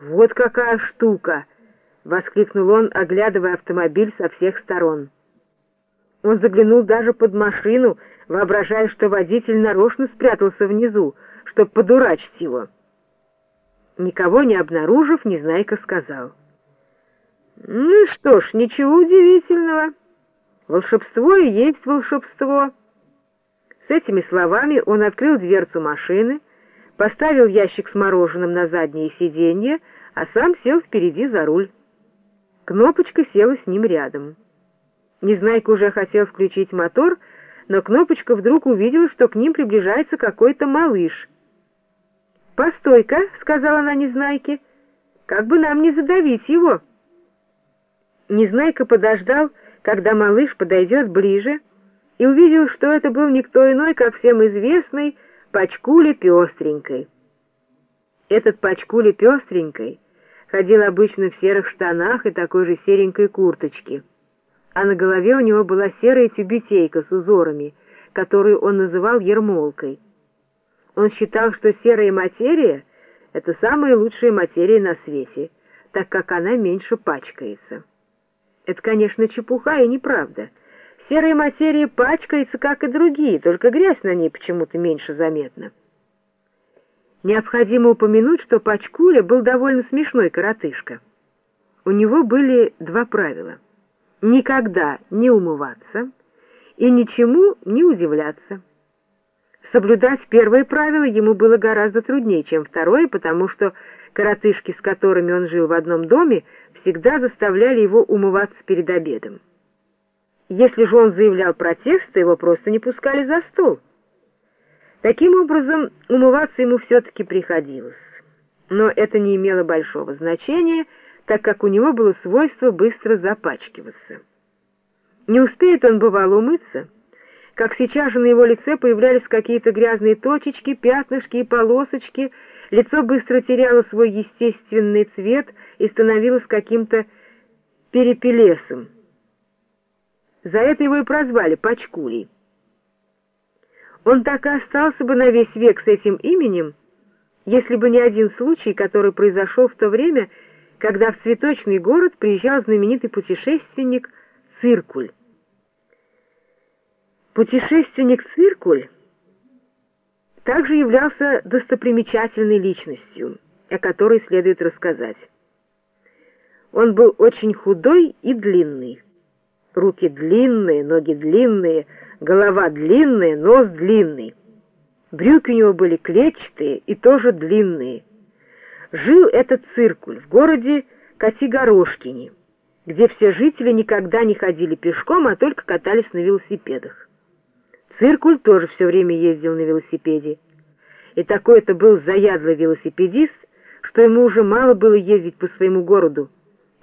«Вот какая штука!» — воскликнул он, оглядывая автомобиль со всех сторон. Он заглянул даже под машину, воображая, что водитель нарочно спрятался внизу, чтобы подурачить его. Никого не обнаружив, Незнайка сказал. «Ну что ж, ничего удивительного. Волшебство и есть волшебство». С этими словами он открыл дверцу машины, поставил ящик с мороженым на заднее сиденье, а сам сел впереди за руль. Кнопочка села с ним рядом. Незнайка уже хотел включить мотор, но Кнопочка вдруг увидела, что к ним приближается какой-то малыш. «Постой-ка», — сказала она Незнайке, — «как бы нам не задавить его». Незнайка подождал, когда малыш подойдет ближе, и увидел, что это был никто иной, как всем известный Пачкуля Пестренькой. Этот Пачкуля Пестренькой ходил обычно в серых штанах и такой же серенькой курточке, а на голове у него была серая тюбетейка с узорами, которую он называл ермолкой. Он считал, что серая материя — это самая лучшая материя на свете, так как она меньше пачкается. Это, конечно, чепуха и неправда — Серая материя пачкается, как и другие, только грязь на ней почему-то меньше заметна. Необходимо упомянуть, что Пачкуля был довольно смешной коротышка. У него были два правила. Никогда не умываться и ничему не удивляться. Соблюдать первое правило ему было гораздо труднее, чем второе, потому что коротышки, с которыми он жил в одном доме, всегда заставляли его умываться перед обедом. Если же он заявлял протест, то его просто не пускали за стол. Таким образом, умываться ему все-таки приходилось. Но это не имело большого значения, так как у него было свойство быстро запачкиваться. Не успеет он, бывало, умыться, как сейчас же на его лице появлялись какие-то грязные точечки, пятнышки и полосочки, лицо быстро теряло свой естественный цвет и становилось каким-то перепелесом. За это его и прозвали Пачкулей. Он так и остался бы на весь век с этим именем, если бы не один случай, который произошел в то время, когда в цветочный город приезжал знаменитый путешественник Циркуль. Путешественник Циркуль также являлся достопримечательной личностью, о которой следует рассказать. Он был очень худой и длинный. Руки длинные, ноги длинные, голова длинная, нос длинный. Брюки у него были клетчатые и тоже длинные. Жил этот циркуль в городе Катигорошкине, где все жители никогда не ходили пешком, а только катались на велосипедах. Циркуль тоже все время ездил на велосипеде. И такой это был заядлый велосипедист, что ему уже мало было ездить по своему городу,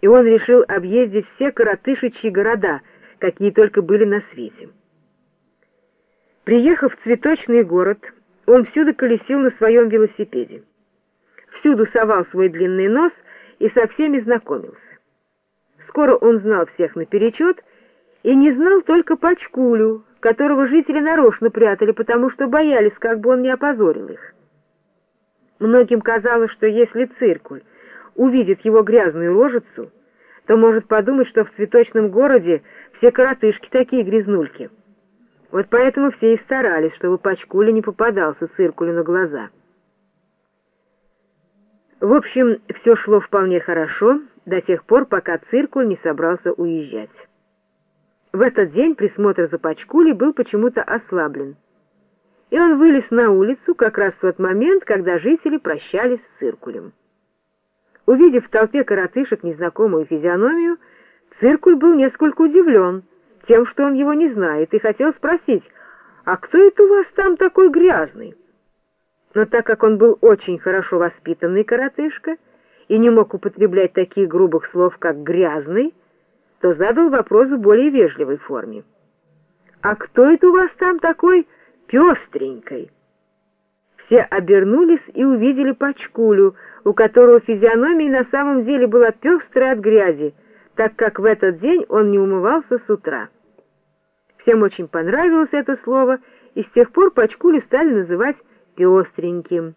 и он решил объездить все коротышечьи города, какие только были на свете. Приехав в цветочный город, он всюду колесил на своем велосипеде. Всюду совал свой длинный нос и со всеми знакомился. Скоро он знал всех наперечет и не знал только Пачкулю, которого жители нарочно прятали, потому что боялись, как бы он не опозорил их. Многим казалось, что если циркуль увидит его грязную ложицу, то может подумать, что в цветочном городе все коротышки такие грязнульки. Вот поэтому все и старались, чтобы Пачкуля не попадался циркулю на глаза. В общем, все шло вполне хорошо до тех пор, пока циркуль не собрался уезжать. В этот день присмотр за Пачкулей был почему-то ослаблен, и он вылез на улицу как раз в тот момент, когда жители прощались с циркулем. Увидев в толпе коротышек незнакомую физиономию, Циркуль был несколько удивлен тем, что он его не знает, и хотел спросить, «А кто это у вас там такой грязный?» Но так как он был очень хорошо воспитанный коротышка и не мог употреблять таких грубых слов, как «грязный», то задал вопрос в более вежливой форме. «А кто это у вас там такой пестренькой?» Все обернулись и увидели Пачкулю, у которого физиономия на самом деле была пестрая от грязи, так как в этот день он не умывался с утра. Всем очень понравилось это слово, и с тех пор Пачкулю стали называть «пестреньким».